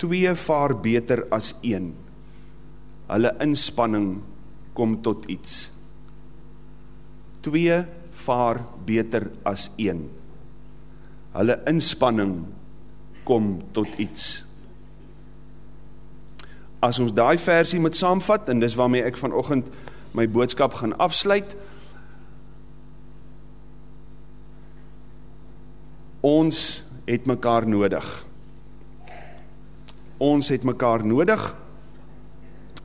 twee vaar beter as een. Hulle inspanning kom tot iets. Twee vaar beter as een. Hulle inspanning kom tot iets. As ons daai versie moet saamvat en dis waarmee ek vanoggend my boodskap gaan afsluit. Ons het mekaar nodig. Ons het mekaar nodig.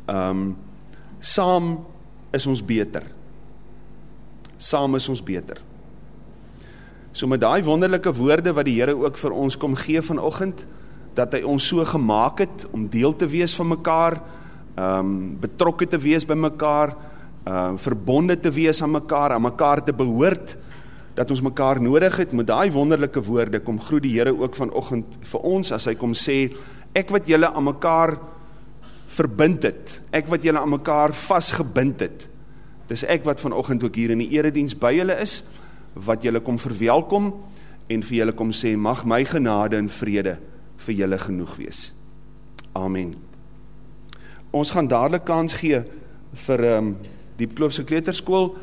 Ehm um, saam is ons beter. Saam is ons beter. So met daai wonderlike woorde wat die Here ook vir ons kom gee vanoggend, dat hy ons so gemaak het om deel te wees van mekaar, ehm um, betrokke te wees by mekaar, ehm uh, verbonde te wees aan mekaar, aan mekaar te behoort, dat ons mekaar nodig het. Met daai wonderlike woorde kom groet die Here ook vanoggend vir ons as hy kom sê, ek wat julle aan mekaar verbind het. Ek wat julle aan mekaar vasgebind het. Dis ek wat vanoggend ook hier in die erediens by julle is wat julle kom verwelkom en vir julle kom sê mag my genade en vrede vir julle genoeg wees. Amen. Ons gaan dadelik kans gee vir ehm um, die Kloofse Kleuterskool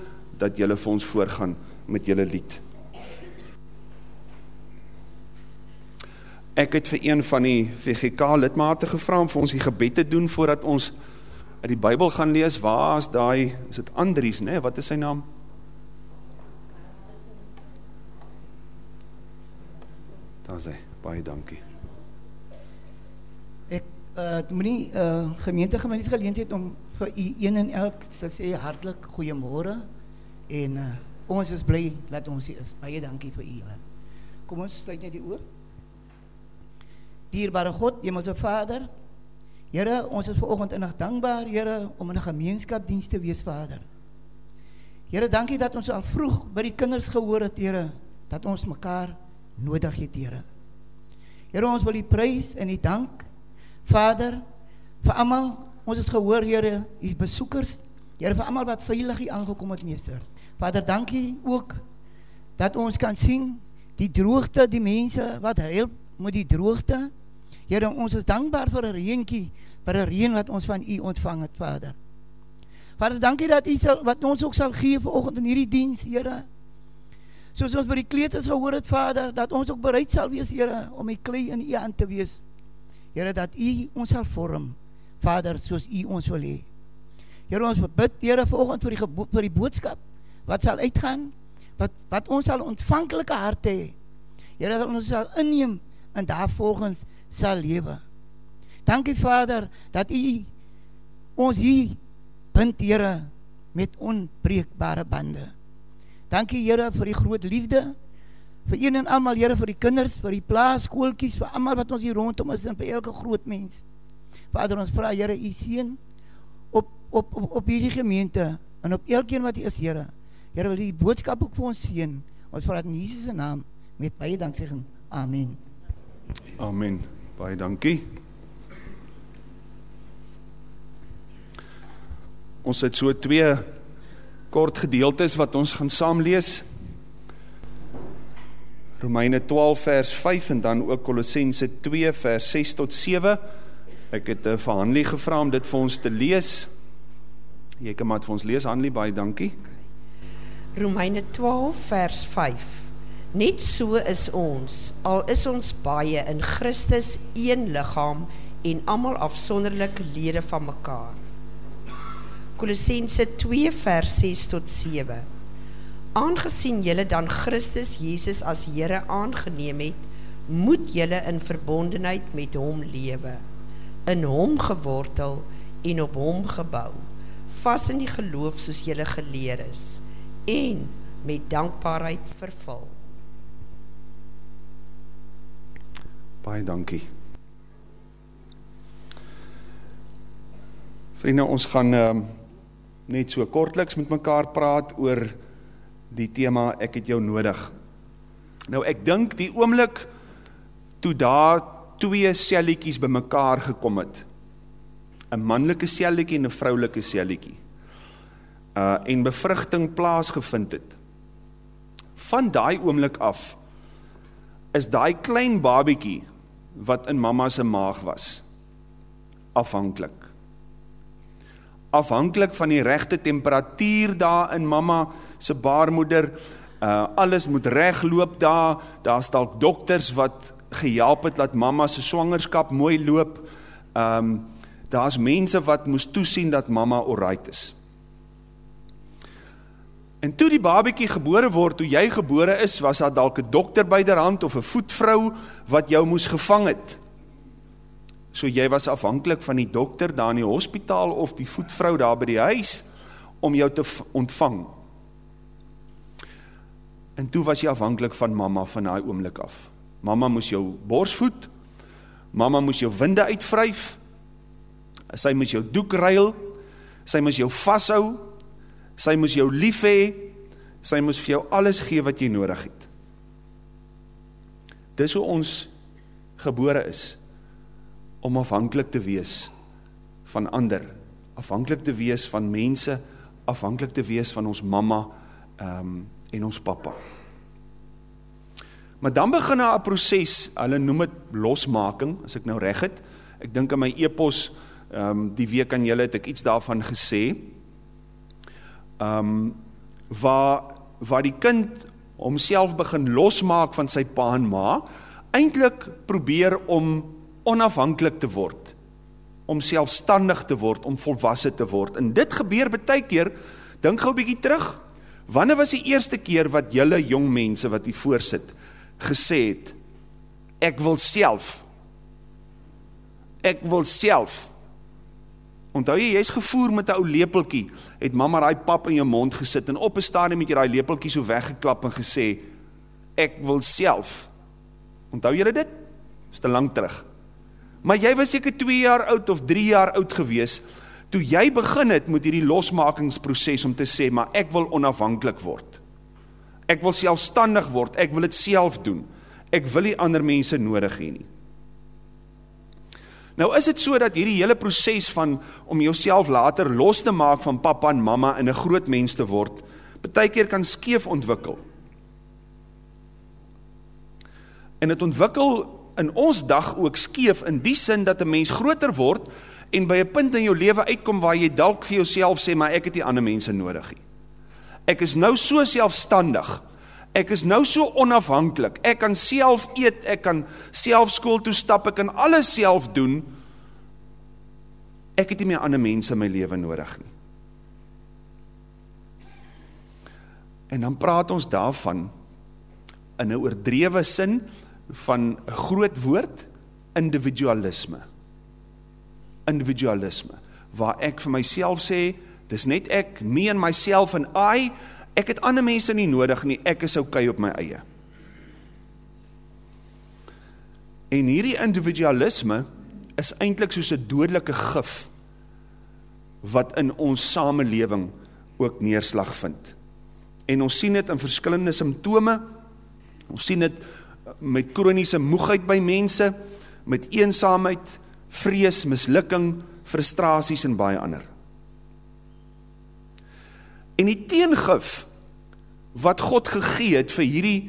dat julle vir ons voorgaan met julle lied. Ek het vir een van die VGK lidmate gevra om vir ons die gebed te doen voordat ons die Bybel gaan lees. Waar is daai? Is dit Andries? Nee? Wat is sy naam? Daar sê, baie dankie. Ek uh moenie uh gemeente gemiddeld geleentheid om vir u een en elk te sê hartlik goeiemôre en uh ons is bly dat ons hier is. Baie dankie vir u. Kom ons sluit net die oor. Dierbare God, Hemelse Vader, Here, ons is vanoggend innig dankbaar, Here, om in 'n gemeenskapdiens te wees, Vader. Here, dankie dat ons al vroeg by die kinders gehoor het, Here, dat ons mekaar nodig het, Here. Here, ons wil U prys en U dank, Vader, vir almal, ons het gehoor, Here, U besoekers, Here, vir almal wat veilig hier aangekom het, Meester. Vader, dankie ook dat ons kan sien die droogte, die mense wat help met die droogte, Here, ons is dankbaar vir 'n reentjie, vir 'n reën wat ons van U ontvang het, Vader. Vader, dankie dat U sal wat ons ook sal gee vanoggend in hierdie diens, Here. Soos ons by die kleuters gehoor het, Vader, dat ons ook bereid sal wees, Here, om die klei in U hand te wees. Here, dat U ons sal vorm, Vader, soos U ons wil hê. Here, ons bid, Here, vanoggend vir die vir die boodskap wat sal uitgaan, wat wat ons sal ontvanklike harte hê. Here, dat ons sal inneem en daarvolgens sal lewe. Dankie Vader dat U ons hier bind Here met onbreekbare bande. Dankie Here vir die groot liefde vir een en almal Here vir die kinders, vir die plaaskooltjies, vir almal wat ons hier rondom is en vir elke groot mens. Vader ons vra Here U seën op op op op hierdie gemeente en op elkeen wat hier is Here. Here wil die boodskap ook vir ons seën. Ons vra dit in Jesus se naam met baie danksegging. Amen. Amen. Baie dankie. Ons het so twee kort gedeeltes wat ons gaan saam lees. Romeine 12 vers 5 en dan ook Kolossense 2 vers 6 tot 7. Ek het 'n verhandeling gevra om dit vir ons te lees. Jy kan maar vir ons lees Hanlie, baie dankie. Romeine 12 vers 5. Net so is ons, al is ons baie in Christus een liggaam en almal afsonderlik lede van mekaar. Kolossense 2 vers 6 tot 7. Aangesien julle dan Christus Jesus as Here aangeneem het, moet julle in verbondenheid met hom lewe, in hom gewortel en op hom gebou, vas in die geloof soos julle geleer is en met dankbaarheid vervul. Baie dankie. Vriende, ons gaan uh, net so kortliks met mekaar praat oor die tema ek het jou nodig. Nou ek dink die oomblik toe daar twee selletjies bymekaar gekom het. 'n manlike selletjie en 'n vroulike selletjie. Uh en bevrugting plaasgevind het. Van daai oomblik af is daai klein babietjie wat in mama se maag was. Afhanklik. Afhanklik van die regte temperatuur daar in mama se baarmoeder. Uh alles moet regloop daar. Daar's dalk dokters wat gehelp het dat mamma se swangerskap mooi loop. Um daar's mense wat moes toesien dat mamma alright is. En toe die babietjie gebore word, toe jy gebore is, was daar dalk 'n dokter byderhand of 'n voetvrou wat jou moes gevang het. So jy was afhanklik van die dokter daar in die hospitaal of die voetvrou daar by die huis om jou te ontvang. En toe was jy afhanklik van mamma van daai oomblik af. Mamma moes jou bors voed. Mamma moes jou winde uitvryf. Sy moes jou doek ruil. Sy moes jou vashou. Sy moes jou lief hê. Sy moes vir jou alles gee wat jy nodig het. Dis hoe ons gebore is om afhanklik te wees van ander, afhanklik te wees van mense, afhanklik te wees van ons mamma um, en ons papa. Maar dan begin daar 'n proses, hulle noem dit losmaking, as ek nou reg het. Ek dink in my epos ehm um, die week aan julle het ek iets daarvan gesê. Ehm um, waar waar die kind homself begin losmaak van sy pa en ma, eintlik probeer om onafhanklik te word, om selfstandig te word, om volwasse te word. En dit gebeur baie keer, dink gou 'n bietjie terug. Wanneer was die eerste keer wat julle jong mense wat hier voorsit gesê het ek wil self ek wil self onthou jy jy's gevoer met 'n ou lepeltjie. Het mamma daai pap in jou mond gesit en op 'n stadium met jy daai lepeltjie so weggeklap en gesê ek wil self. Onthou julle dit? Is te lank terug. Maar jy was seker 2 jaar oud of 3 jaar oud gewees. Toe jy begin het met hierdie losmakingsproses om te sê maar ek wil onafhanklik word. Ek wil selfstandig word, ek wil dit self doen. Ek wil nie ander mense nodig hê nie. Nou is dit so dat hierdie hele proses van om jouself later los te maak van pappa en mamma en 'n groot mens te word, baie keer kan skeef ontwikkel. En dit ontwikkel in ons dag ook skeef in die sin dat 'n mens groter word en by 'n punt in jou lewe uitkom waar jy dalk vir jouself sê maar ek het nie ander mense nodig nie. Ek is nou so selfstandig. Ek is nou so onafhanklik. Ek kan self eet, ek kan self skool toe stap, ek kan alles self doen. Ek het nie meer ander mense in my lewe nodig nie. En dan praat ons daarvan in 'n oordrewe sin van 'n groot woord individualisme. Individualisme waar ek vir myself sê Dis net ek, me and myself and I. Ek het ander mense nie nodig nie. Ek is oukei okay op my eie. En hierdie individualisme is eintlik soos 'n dodelike gif wat in ons samelewing ook neerslag vind. En ons sien dit in verskillende simptome. Ons sien dit met kroniese moegheid by mense, met eensaamheid, vrees, mislukking, frustrasies en baie ander. En die teengif wat God gegee het vir hierdie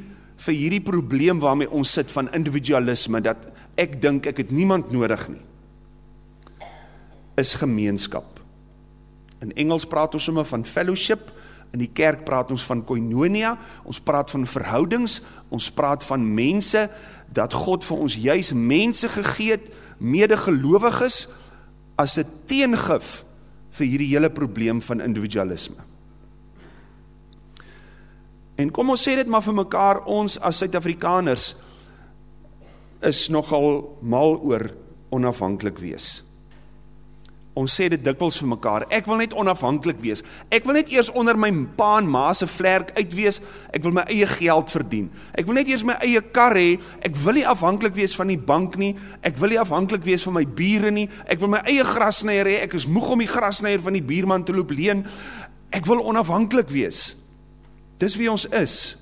vir hierdie probleem waarmee ons sit van individualisme dat ek dink ek het niemand nodig nie is gemeenskap. In Engels praat ons sommer van fellowship, in die kerk praat ons van koinonia, ons praat van verhoudings, ons praat van mense dat God vir ons juis mense gegee het, medegelowiges as 'n teengif vir hierdie hele probleem van individualisme. En kom ons sê dit maar vir mekaar, ons as Suid-Afrikaners is nogal mal oor onafhanklik wees. Ons sê dit dikwels vir mekaar, ek wil net onafhanklik wees. Ek wil net eers onder my pa en ma se vlerk uit wees. Ek wil my eie geld verdien. Ek wil net eers my eie kar hê. Ek wil nie afhanklik wees van die bank nie. Ek wil nie afhanklik wees van my bure nie. Ek wil my eie grasnyer hê. Ek is moeg om die grasnyer van die buurman te loop leen. Ek wil onafhanklik wees. Dis wie ons is.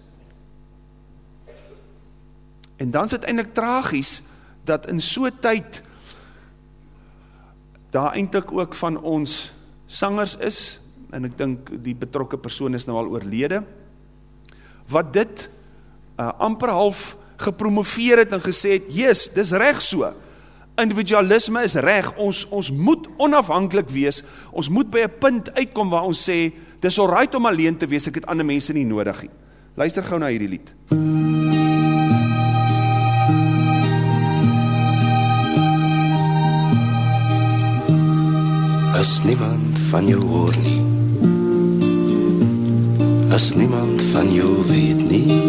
En dan is dit eintlik tragies dat in so tyd daar eintlik ook van ons sangers is en ek dink die betrokke persoon is nou al oorlede wat dit uh, amper half gepromoveer het en gesê het, "Jesus, dis reg so." Individualisme is reg. Ons ons moet onafhanklik wees. Ons moet by 'n punt uitkom waar ons sê, "Dis alright om alleen te wees. Ek het ander mense nie nodig nie." Luister gou na hierdie lied. As niemand van jou hoor nie. As niemand van jou weet nie.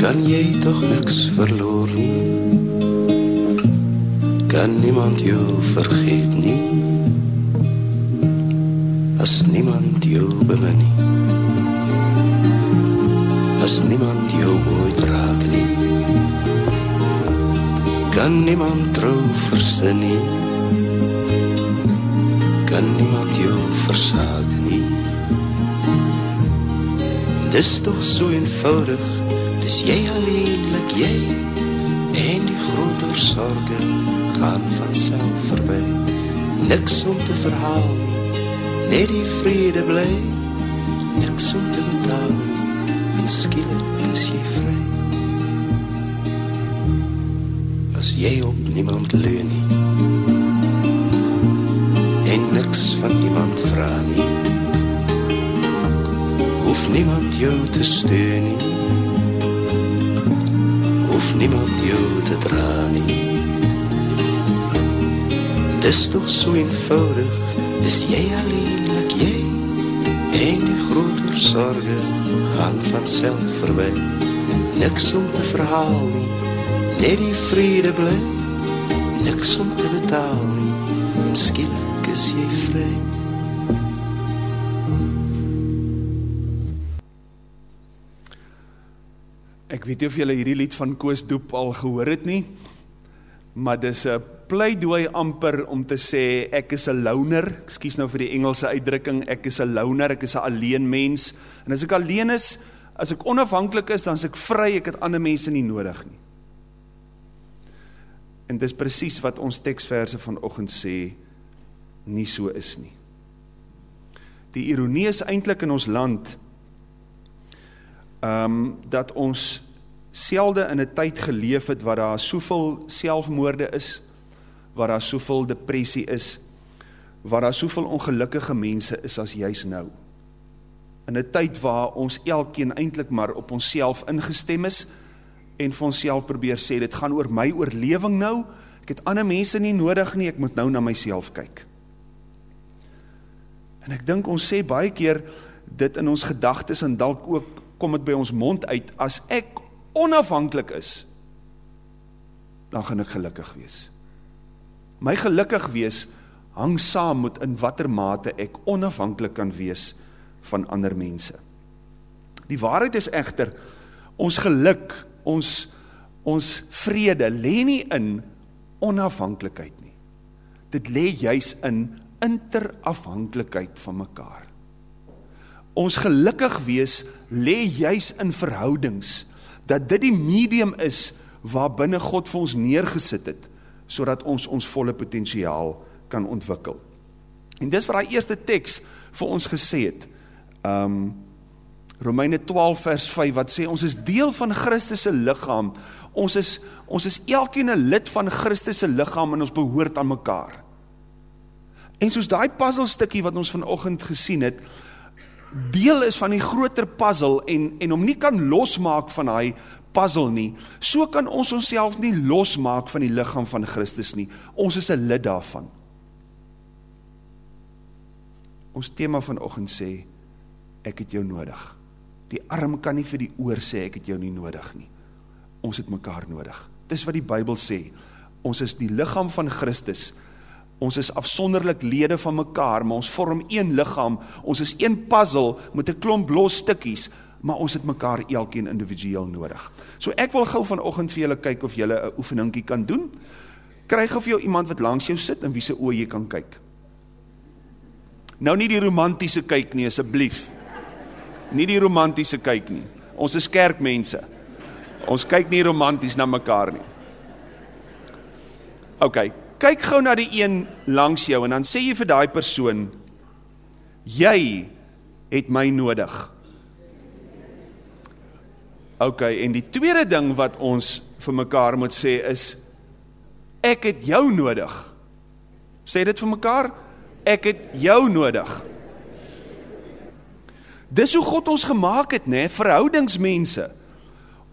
Kan jy tog niks verloor nie. Kan niemand jou vergeet nie. As niemand jou bemin nie. As niemand jou ooit raak nie. Kan niemand trouw versin nie. Kan niemand jou versaak nie. Dis toch so eenvoudig, dis jy alleenlik jy. En die groter sorge gaan vanself verby. Niks om te verhaal net die vrede bly. Niks om te betaal en skielik is jy vry. As jy op niemand leun nie, en niks van iemand vra nie, hoef niemand jou te steun nie, hoef niemand jou te dra nie. Dis toch so eenvoudig, dis jy alleenlik jy, en die groter sorge gaan vanself verby. Niks om te verhaal nie, net die vrede bly, niks om te betaal nie, en skielik is jy vry. Ek weet nie of julle hierdie lied van Koos Doep al gehoor het nie, maar dis 'n pleidooi amper om te sê ek is 'n loner. Ekskuus nou vir die Engelse uitdrukking, ek is 'n loner, ek is 'n alleen mens. En as ek alleen is, as ek onafhanklik is, dan is ek vry, ek het ander mense nie nodig nie. En dis presies wat ons teksverse vanoggend sê nie so is nie. Die ironie is eintlik in ons land ehm um, dat ons selde in 'n tyd geleef het waar daar soveel selfmoorde is, waar daar soveel depressie is, waar daar soveel ongelukkige mense is as juis nou. In 'n tyd waar ons elkeen eintlik maar op onsself ingestem is en vir onsself probeer sê dit gaan oor my oorlewing nou. Ek het ander mense nie nodig nie, ek moet nou na myself kyk. En ek dink ons sê baie keer dit in ons gedagtes en dalk ook kom dit by ons mond uit as ek onafhanklik is dan gaan ek gelukkig wees. My gelukkig wees hang saam met in watter mate ek onafhanklik kan wees van ander mense. Die waarheid is egter ons geluk, ons ons vrede lê nie in onafhanklikheid nie. Dit lê juis in interafhanklikheid van mekaar. Ons gelukkig wees lê juis in verhoudings dat dit die medium is waar binne God vir ons neergesit het sodat ons ons volle potensiaal kan ontwikkel. En dis wat daai eerste teks vir ons gesê het. Um Romeine 12 vers 5 wat sê ons is deel van Christus se liggaam. Ons is ons is elkeen 'n lid van Christus se liggaam en ons behoort aan mekaar. En soos daai puzzelstukkie wat ons vanoggend gesien het, deel is van die groter puzzle en en om nie kan losmaak van daai puzzle nie. So kan ons onsself nie losmaak van die liggaam van Christus nie. Ons is 'n lid daarvan. Ons tema vanoggend sê ek het jou nodig. Die arm kan nie vir die oor sê ek het jou nie nodig nie. Ons het mekaar nodig. Dis wat die Bybel sê. Ons is die liggaam van Christus. Ons is afsonderlik lede van mekaar, maar ons vorm een liggaam. Ons is een puzzle met 'n klomp los stukkies, maar ons het mekaar elkeen individueel nodig. So ek wil gou vanoggend vir julle kyk of julle 'n oefeningkie kan doen. Kry gou vir jou iemand wat langs jou sit en wie se oë jy kan kyk. Nou nie die romantiese kyk nie asseblief. Nie die romantiese kyk nie. Ons is kerkmense. Ons kyk nie romanties na mekaar nie. OK, kyk gou na die een langs jou en dan sê jy vir daai persoon jy het my nodig. Ok, en die tweede ding wat ons vir mekaar moet sê is, ek het jou nodig. Sê dit vir mekaar, ek het jou nodig. Dis hoe God ons gemaakt het, ne? verhoudingsmense.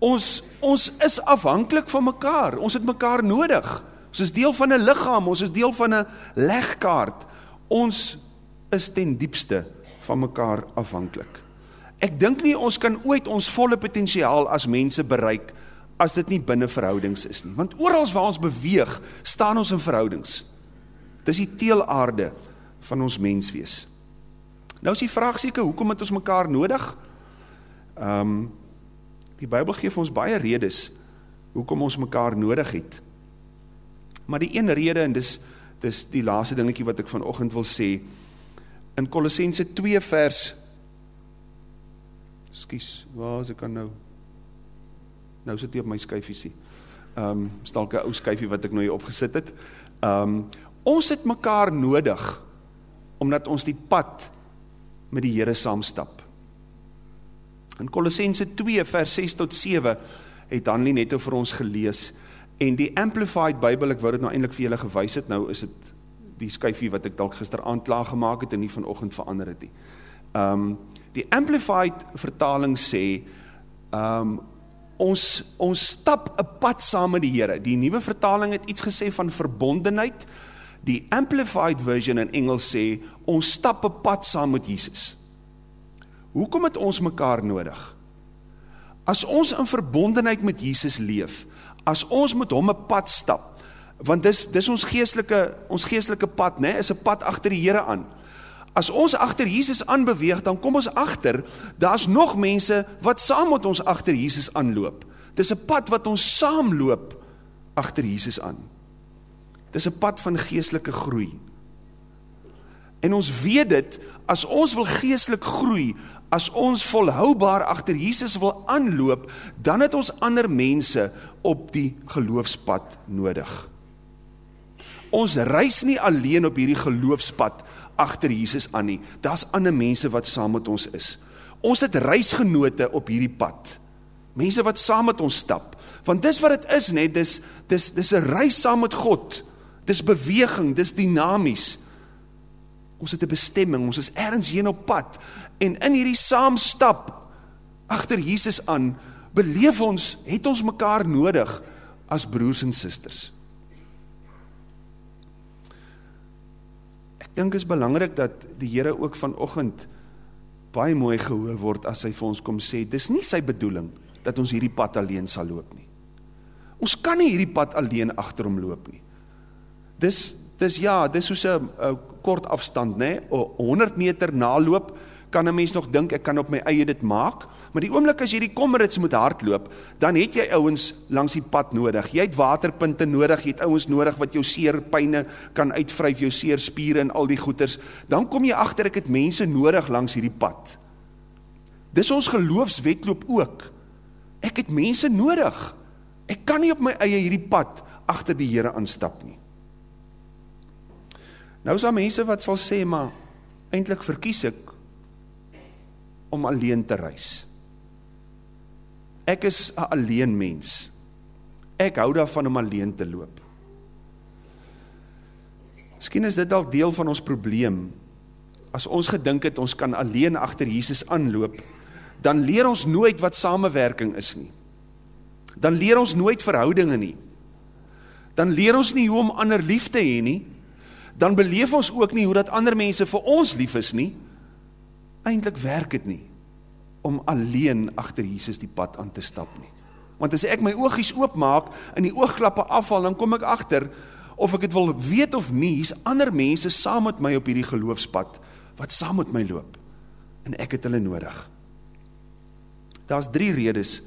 Ons, ons is afhankelijk van mekaar, ons het mekaar nodig. Ons is deel van een lichaam, ons is deel van een legkaart. Ons is ten diepste van mekaar afhankelijk. Ek dink nie ons kan ooit ons volle potentiaal as mense bereik as dit nie binne verhoudings is nie. Want oral waar ons beweeg, staan ons in verhoudings. Dis die teelaarde van ons menswees. Nou is die vraag seker, hoekom het ons mekaar nodig? Um, die Bijbel geef ons baie redes hoekom ons mekaar nodig het. Maar die een rede, en dis, dis die laaste dingetje wat ek vanochtend wil sê, in Colossense 2 vers Skies, waar is ek aan nou? Nou sit hy op my skyfiesie. Um, stalke ou skyfie wat ek nou hier opgesit het. Um, ons het mekaar nodig, omdat ons die pad met die Heere saamstap. In Colossense 2 vers 6 tot 7 het Hanlie net vir ons gelees, en die Amplified Bible, ek wou dit nou eindelijk vir julle gewys het, nou is het die skyfie wat ek dalk gister aandlaag gemaakt het, en nie vanochtend verander het nie. Um, die Amplified vertaling sê, um, ons, ons stap een pad saam met die Heere. Die nieuwe vertaling het iets gesê van verbondenheid. Die Amplified version in Engels sê, ons stap een pad saam met Jesus. Hoekom het ons mekaar nodig? As ons in verbondenheid met Jesus leef, as ons met hom een pad stap, want dis, dis ons geestelike, ons geestelike pad, ne, is een pad achter die Heere aan, As ons achter Jesus aanbeweeg, dan kom ons achter, daar is nog mense wat saam met ons achter Jesus aanloop. Dit is een pad wat ons saam loop achter Jesus aan. Dit is een pad van geestelike groei. En ons weet dit, as ons wil geestelik groei, as ons volhoubaar achter Jesus wil aanloop, dan het ons ander mense op die geloofspad nodig. Ons reis nie alleen op hierdie geloofspad, achter Jesus aan nie. Daar is ander mense wat saam met ons is. Ons het reisgenote op hierdie pad. Mense wat saam met ons stap. Want dis wat het is net, dis, dis, dis een reis saam met God. Dis beweging, dis dynamies. Ons het een bestemming, ons is ergens heen op pad. En in hierdie saamstap, achter Jesus aan, beleef ons, het ons mekaar nodig, as broers en sisters. Dink is belangrik dat die Here ook vanoggend baie mooi gehoor word as hy vir ons kom sê dis nie sy bedoeling dat ons hierdie pad alleen sal loop nie. Ons kan nie hierdie pad alleen agter hom loop nie. Dis dis ja, dis soos 'n kort afstand nê, 100 meter naloop kan 'n mens nog dink ek kan op my eie dit maak, maar die oomblik as jy die kommerits moet hardloop, dan het jy ouens langs die pad nodig. Jy het waterpunte nodig, jy het ouens nodig wat jou seerpyne kan uitvryf, jou seerspiere en al die goeters. Dan kom jy agter ek het mense nodig langs hierdie pad. Dis ons geloofswetloop ook. Ek het mense nodig. Ek kan nie op my eie hierdie pad agter die Here aanstap nie. Nou is daar mense wat sal sê maar eintlik verkies ek om alleen te reis. Ek is 'n alleen mens. Ek hou daarvan om alleen te loop. Miskien is dit dalk deel van ons probleem. As ons gedink het ons kan alleen agter Jesus aanloop, dan leer ons nooit wat samewerking is nie. Dan leer ons nooit verhoudinge nie. Dan leer ons nie hoe om ander lief te hê nie. Dan beleef ons ook nie hoe dat ander mense vir ons lief is nie eindelijk werk het nie, om alleen achter Jesus die pad aan te stap nie. Want as ek my oogies oopmaak, en die oogklappe afval, dan kom ek achter, of ek het wil weet of nie, is ander mense saam met my op hierdie geloofspad, wat saam met my loop, en ek het hulle nodig. Daar is drie redes,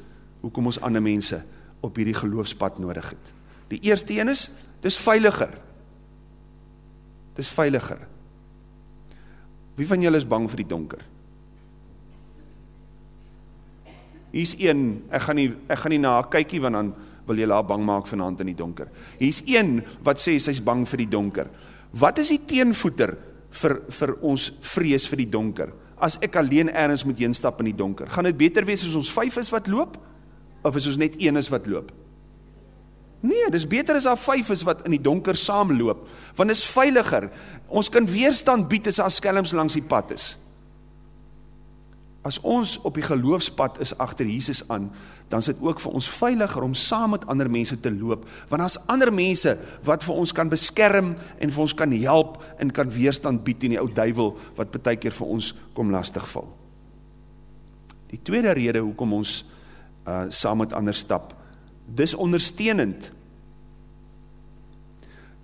hoekom ons ander mense op hierdie geloofspad nodig het. Die eerste een is, het is veiliger. Het is veiliger. Wie van julle is bang vir die donker? Hier is een, ek gaan nie, ek gaan nie na kykie, want dan wil jy laat bang maak vanavond in die donker. Hier is een wat sê, sy is bang vir die donker. Wat is die teenvoeter vir, vir ons vrees vir die donker? As ek alleen ergens moet jeenstap in die donker, gaan het beter wees as ons vijf is wat loop? of is ons net een is wat loop? Nee, dis beter as daar vyf is wat in die donker saamloop, want is veiliger. Ons kan weerstand bied as daar skelms langs die pad is. As ons op die geloofspad is agter Jesus aan, dan is dit ook vir ons veiliger om saam met ander mense te loop, want daar's ander mense wat vir ons kan beskerm en vir ons kan help en kan weerstand bied teen die ou duiwel wat baie keer vir ons kom lastigval. Die tweede rede hoekom ons uh saam met ander stap, dis ondersteunend.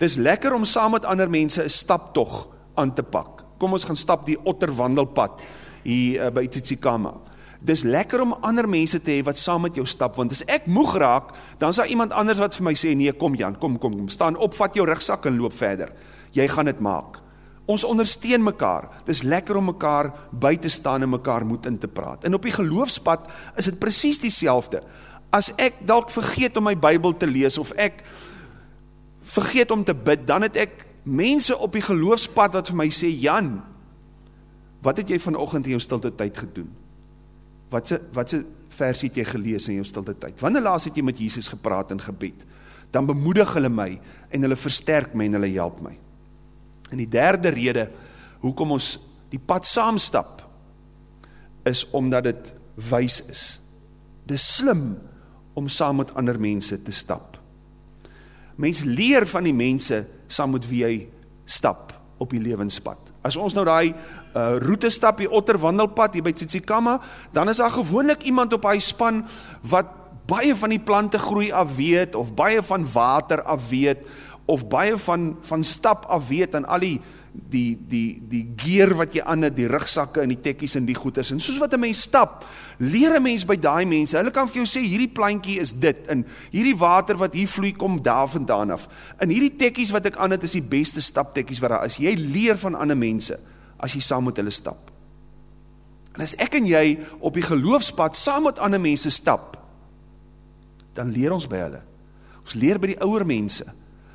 Dis lekker om saam met ander mense 'n staptog aan te pak. Kom ons gaan stap die otterwandelpad hier uh, by Tsitsikamma. Dis lekker om ander mense te hê wat saam met jou stap want as ek moeg raak, dan daar iemand anders wat vir my sê nee, kom Jan, kom kom, kom staan op, vat jou rugsak en loop verder. Jy gaan dit maak. Ons ondersteun mekaar. Dis lekker om mekaar by te staan en mekaar moed in te praat. En op die geloofspad is dit presies dieselfde. As ek dalk vergeet om my Bybel te lees of ek vergeet om te bid, dan het ek mense op die geloofspad wat vir my sê, Jan, wat het jy vanochtend in jou stilte tyd gedoen? Wat se, wat se versie het jy gelees in jou stilte tyd? Wanneer laas het jy met Jesus gepraat in gebed? Dan bemoedig hulle my en hulle versterk my en hulle help my. En die derde rede, hoekom ons die pad saamstap, is omdat het wys is. Dit is slim om saam met ander mense te stap. Mens leer van die mense saam met wie jy stap op die lewenspad. As ons nou daai uh, roete stap, die otterwandelpad hier by Tsitsikamma, dan is daar gewoonlik iemand op hy span wat baie van die plante groei af weet of baie van water af weet of baie van van stap af weet en al die die die die gear wat jy aan het, die rugsakke en die tekkies en die goeders. En soos wat 'n mens stap, leer 'n mens by daai mense. Hulle kan vir jou sê hierdie plantjie is dit en hierdie water wat hier vloei kom daarvandaan af. En hierdie tekkies wat ek aan het is die beste staptekkies wat daar is. Jy leer van ander mense as jy saam met hulle stap. En as ek en jy op die geloofspad saam met ander mense stap, dan leer ons by hulle. Ons leer by die ouer mense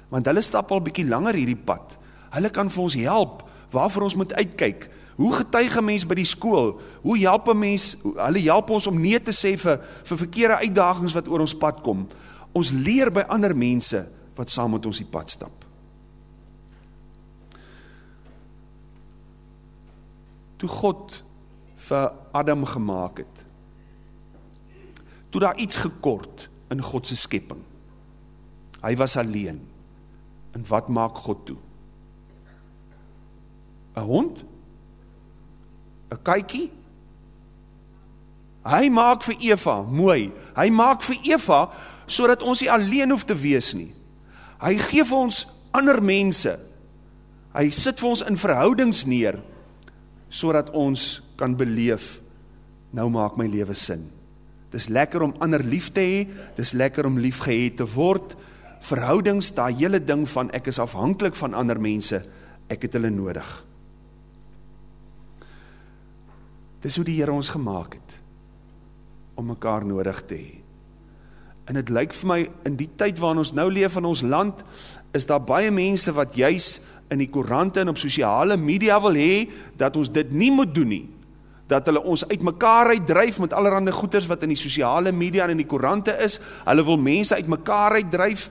want hulle stap al bietjie langer hierdie pad. Hulle kan vir ons help waarvoor ons moet uitkyk. Hoe getuig 'n mens by die skool? Hoe help 'n mens? Hulle help ons om nee te sê vir vir verkeerde uitdagings wat oor ons pad kom. Ons leer by ander mense wat saam met ons die pad stap. Toe God vir Adam gemaak het. Toe daar iets gekort in God se skepping. Hy was alleen. En wat maak God toe? Een hond? Een kykie? Hy maak vir Eva, mooi, hy maak vir Eva, so dat ons nie alleen hoef te wees nie. Hy geef ons ander mense, hy sit vir ons in verhoudings neer, so dat ons kan beleef, nou maak my leven sin. Het is lekker om ander lief te hee, het is lekker om lief geheet te word, verhoudings, daai hele ding van ek is afhankelijk van ander mense, ek het hulle nodig. Dis hoe die Here ons gemaak het om mekaar nodig te hê. En dit lyk vir my in die tyd waarin ons nou leef in ons land, is daar baie mense wat juis in die koerante en op sosiale media wil hê dat ons dit nie moet doen nie dat hulle ons uit mekaar uitdryf met allerhande goeders wat in die sosiale media en in die koerante is. Hulle wil mense uit mekaar uitdryf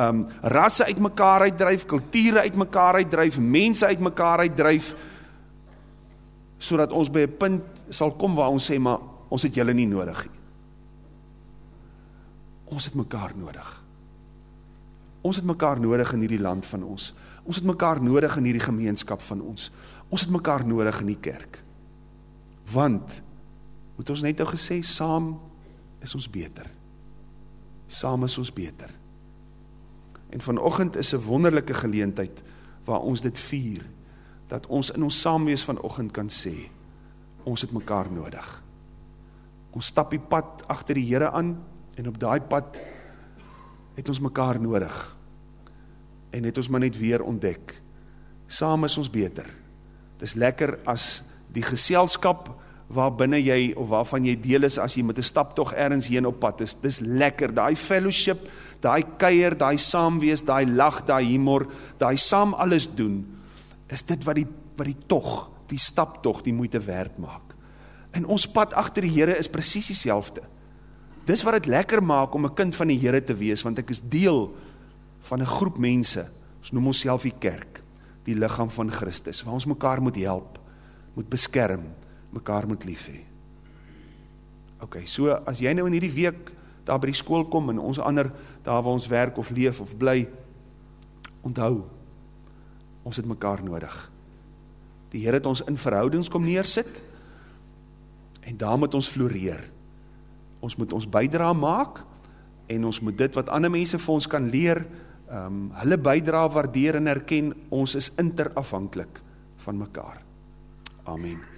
um, rasse uit mekaar uitdryf, kulture uit mekaar uitdryf, mense uit mekaar uitdryf, so dat ons by een punt sal kom waar ons sê, maar ons het julle nie nodig nie. Ons het mekaar nodig. Ons het mekaar nodig in die land van ons. Ons het mekaar nodig in die gemeenskap van ons. Ons het mekaar nodig in die kerk. Want, moet ons net al gesê, saam is ons beter. Saam is ons beter. En vanochtend is een wonderlijke geleentheid waar ons dit vier, dat ons in ons saamwees vanochtend kan sê, ons het mekaar nodig. Ons stap die pad achter die Heere aan, en op die pad het ons mekaar nodig. En het ons maar net weer ontdek. Saam is ons beter. Het is lekker as die geselskap waar binnen jy, of waarvan jy deel is, as jy met een staptog ergens heen op pad is, het is lekker, die fellowship, daai kuier, daai saamwees, daai lag, daai humor, daai saam alles doen, is dit wat die, wat die tog, die staptog, die moeite werd maak. En ons pad achter die Heere is precies die selfde. Dis wat dit lekker maak om 'n kind van die Here te wees want ek is deel van 'n groep mense. Ons noem onsself die kerk, die liggaam van Christus waar ons mekaar moet help, moet beskerm, mekaar moet lief hê. OK, so as jy nou in hierdie week daar by die skool kom en ons ander daar waar ons werk of leef of bly onthou ons het mekaar nodig. Die Here het ons in verhoudings kom neersit en daar moet ons floreer. Ons moet ons bydra maak en ons moet dit wat ander mense vir ons kan leer, ehm um, hulle bydra waardeer en erken. Ons is interafhanklik van mekaar. Amen.